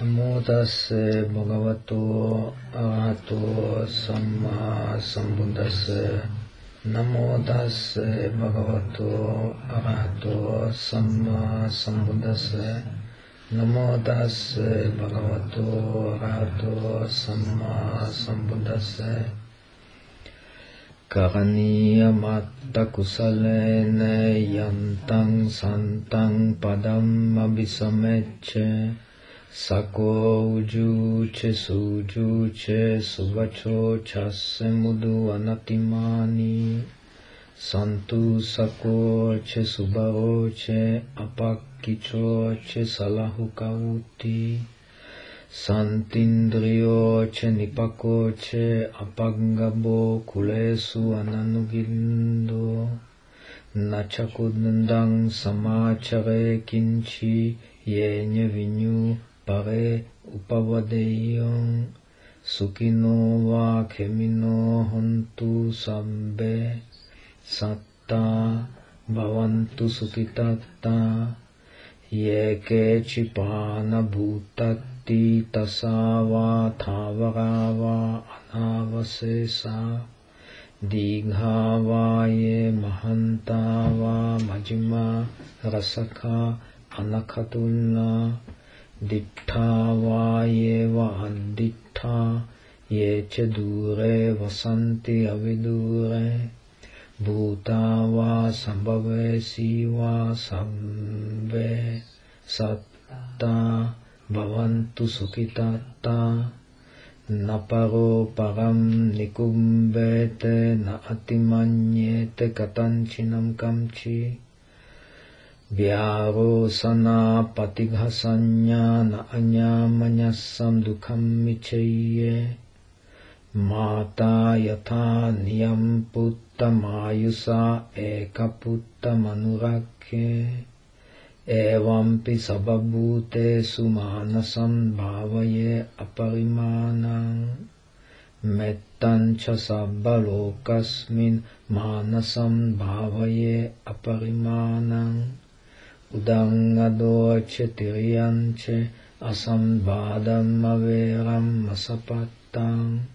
Namo tasse bhagavato arahato samma sambuddhasse. Namo tasse bhagavato arahato samma sambuddhasse. Namo tasse bhagavato arahato samma sambuddhasse. Karaniya matta kusalena yantam santam padam abhisamecce. Sako ujuche sujuche suvacho chase mudu anatimani santu sako che subao che apakkicho che salahukauti santindriyo che nipako che apaggabo kulesu ananugindo načakudndang samachare kinchi yenye vinyu pare upavadeyon sukino va khemino hantu sambe satta bhavantu sukitatta yeke chipana bhutatti tasava thavarava anavasesa दीघावाये महन्ता वा मजिमा रसखा अनखतुल्ना අනකතුල්ලා දිඨාවායේව අද්දිඨා යේච දූරේ වසන්ති අවිදූරේ භූතාවා සම්භවේසීවා සම්බේ සත්තා භවන්තු සුඛිතාත්තා නපරෝ පරම් නිකුම්බේත නඅතිමඤ්ඤේත කතංචිනම් කම්චි ව්‍යාරෝසනා පටිඝසඤ්ඤාන අඤ්ඤාමඤස්සම් දුක්ඛම් මිචය්‍ය මාතා යථා නියම් පුත්තමායුසා ඒකපුත්ත මනුරක්ඛේ එවම්පි සබබූතේසු මානසං භාවයේ අපරිමාණං මෙත්තං ච සබ්බ ලෝකස්මින් මානසං භාවයේ අපරිමාණං udang adoche tiriyanche asambhadam averam asapattang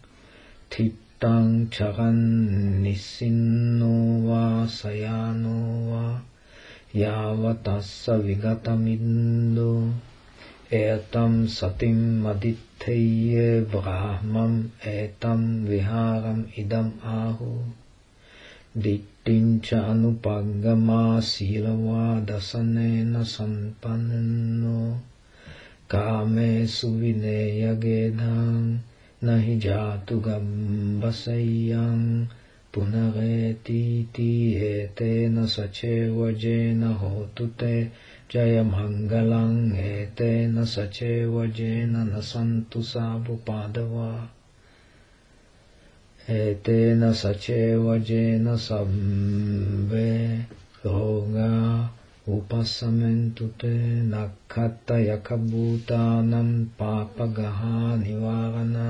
thittang charan nisinno va sayano va yavatassa vigatamindo etam satim aditheye brahmam etam viharam idam ahu Dit पुष्टिञ्च अनुपगमा शीलवा दशनेन सम्पन्नो कामे सुविनेयगेधां न हि जातु गम्बसय्यं पुनरेतीति एतेन सचेवजेन होतु ते जयमङ्गलं एतेन सचेवजेन न सन्तु साबुपादवा एतेन सचेवजेन सम्भे लोगा उपशमन्तु ते नखतयखभूतानं पापगः निवारणा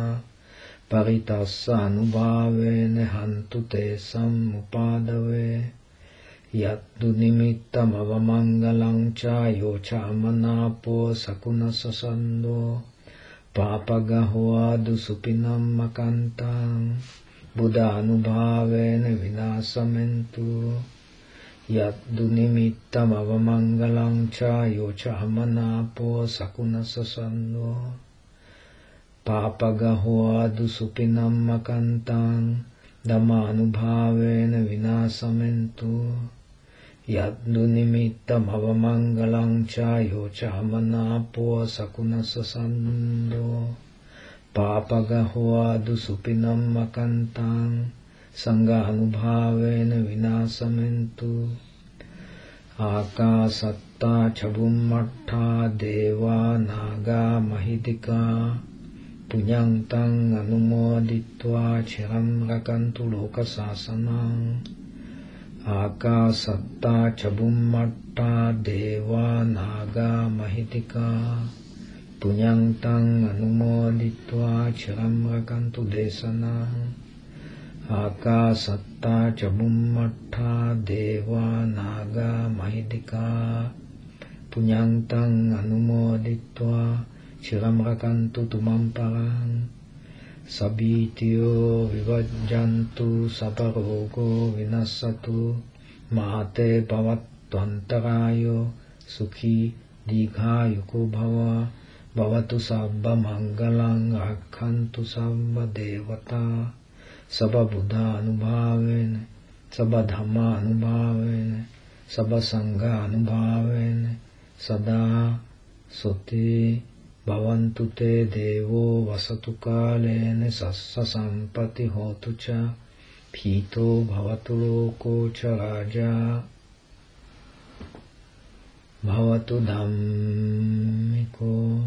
परितस्य अनुभावेन हन्तु ते समुपादवे यत्तु निमित्तमवमङ्गलं च यो च मनापो सकुनससन्दो पापगहोऽदु सुपिनम् मकन्ताम् බුද්ධ අනුභාවේන විනාසමෙන්තු යත්දු නිමිත්තම අවමංගලං චායෝ චාමනාපෝ සකුණස සන්දෝ පාපගහෝාදු සුපිනම් මකන්තං ධමානුභාවේන විනාසමෙන්තු යද්දු නිමිත්තම අවමංගලං චායෝ චාමනාපෝ සකුණස සන්දෝ පාපගහෝාදු සුපිනම් මකන්තං සංඝානුභාවේන විනාසමෙන්තු ආකාසත්තා චබුම්මට්ඨා දේවා නාගා මහිදිකා පුඤ්ඤන්තං අනුමෝදිත්වා චිරම් රකන්තු ලෝක සාසනං ආකාසත්තා චබුම්මට්ටා දේවා නාගා මහිතිකා පුඤ්ඤන්තං අනුමෝදිත්වා චිරම් රකන්තු දේශනං ආකාසත්තා චබුම්මට්ටා දේවා නාගා මහිතිකා පුඤ්ඤන්තං අනුමෝදිත්වා Chiram rakantu tumam parang. Sabitiyo vivajjantu saparogo vinasatu. Mahate bhavatvantarayo sukhi dīghāyuko bhava bhavatu sabba mangalang rakhantu sabba devata sabba buddha anubhavene sabba dhamma anubhavene sabba sangha anubhavene sada soti bhavantu te devo vasatu kalene sassa Dhamiko